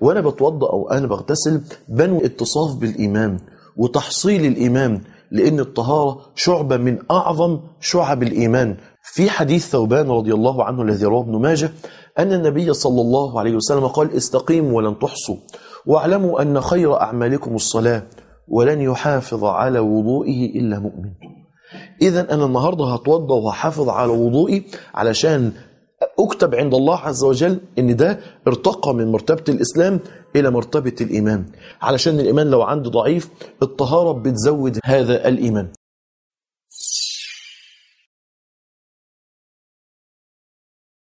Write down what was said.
وأنا بتوضأ أو أنا بغتسل بنوي اتصاف بالإيمان وتحصيل الإيمان لأن الطهارة شعبة من أعظم شعب الإيمان. في حديث ثوبان رضي الله عنه الذي رواه ابن ماجه أن النبي صلى الله عليه وسلم قال استقيموا ولن تحصوا واعلموا أن خير أعمالكم الصلاة ولن يحافظ على وضوئه إلا مؤمن. اذا أنا النهارده هتوضأ وهحافظ على وضوئي علشان أكتب عند الله عز وجل إن ده ارتقى من مرتبة الإسلام إلى مرتبة الإيمان. علشان الإيمان لو عندي ضعيف الطهارة بتزود هذا الإيمان.